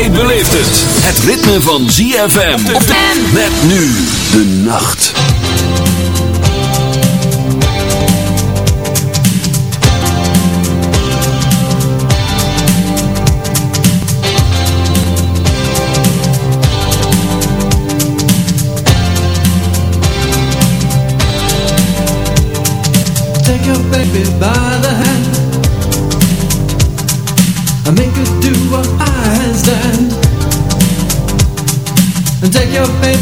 Jij beleeft het. Het ritme van ZFM. Op de... Met nu de nacht. Take your baby by the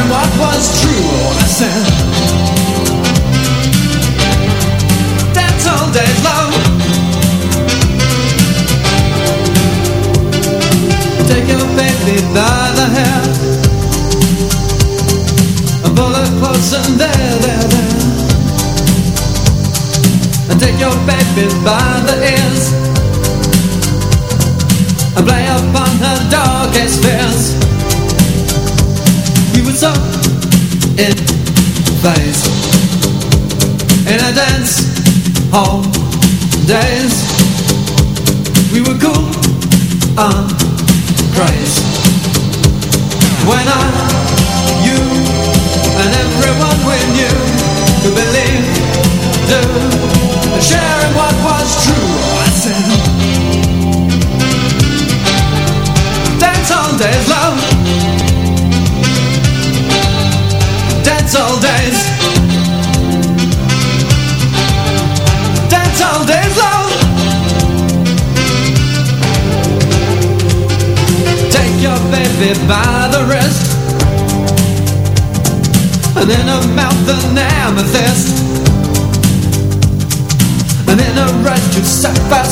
in what was true. I said, dance all day long. Take your baby by the hair and pull her close and there, there, there and take your baby by the ears and play upon her darkest fears. We were so in phase in a dance hall days. We were cool and crazy when I, you, and everyone we knew amethyst. in a red to sapphire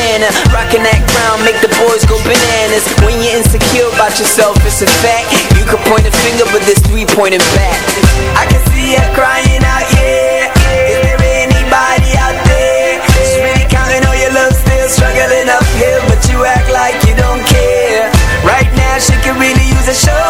Savannah. Rocking that crown, make the boys go bananas. When you're insecure about yourself, it's a fact. You can point a finger, but there's three pointing back. I can see her crying out, yeah. Is there anybody out there? She's really counting all your love, still struggling uphill, but you act like you don't care. Right now, she can really use a show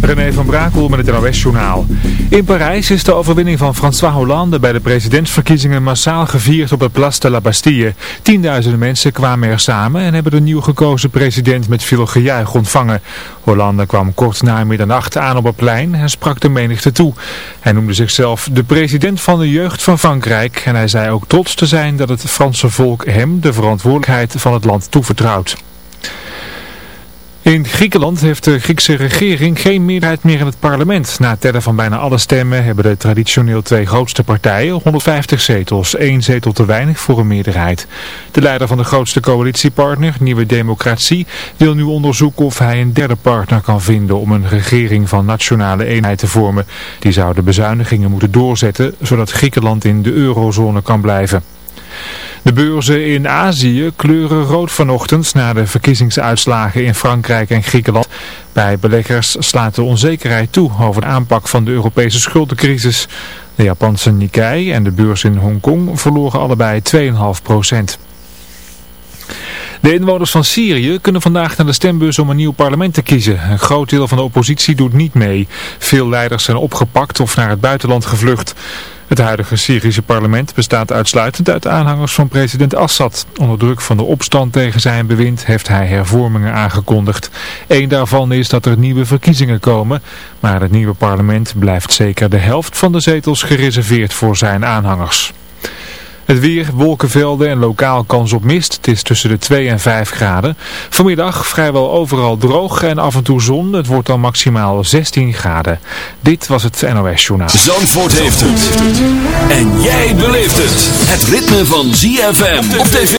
René van Brakel met het NOS-journaal. In Parijs is de overwinning van François Hollande bij de presidentsverkiezingen massaal gevierd op het Place de la Bastille. Tienduizenden mensen kwamen er samen en hebben de nieuw gekozen president met veel gejuich ontvangen. Hollande kwam kort na middernacht aan op het plein en sprak de menigte toe. Hij noemde zichzelf de president van de jeugd van Frankrijk en hij zei ook trots te zijn dat het Franse volk hem de verantwoordelijkheid van het land toevertrouwt. In Griekenland heeft de Griekse regering geen meerderheid meer in het parlement. Na het tellen van bijna alle stemmen hebben de traditioneel twee grootste partijen 150 zetels, één zetel te weinig voor een meerderheid. De leider van de grootste coalitiepartner, Nieuwe Democratie, wil nu onderzoeken of hij een derde partner kan vinden om een regering van nationale eenheid te vormen. Die zou de bezuinigingen moeten doorzetten, zodat Griekenland in de eurozone kan blijven. De beurzen in Azië kleuren rood vanochtend na de verkiezingsuitslagen in Frankrijk en Griekenland. Bij beleggers slaat de onzekerheid toe over de aanpak van de Europese schuldencrisis. De Japanse Nikkei en de beurs in Hongkong verloren allebei 2,5 procent. De inwoners van Syrië kunnen vandaag naar de stembus om een nieuw parlement te kiezen. Een groot deel van de oppositie doet niet mee. Veel leiders zijn opgepakt of naar het buitenland gevlucht. Het huidige Syrische parlement bestaat uitsluitend uit aanhangers van president Assad. Onder druk van de opstand tegen zijn bewind heeft hij hervormingen aangekondigd. Eén daarvan is dat er nieuwe verkiezingen komen, maar het nieuwe parlement blijft zeker de helft van de zetels gereserveerd voor zijn aanhangers. Het weer, wolkenvelden en lokaal kans op mist. Het is tussen de 2 en 5 graden. Vanmiddag vrijwel overal droog en af en toe zon. Het wordt dan maximaal 16 graden. Dit was het NOS Journaal. Zandvoort heeft het. En jij beleeft het. Het ritme van ZFM op tv.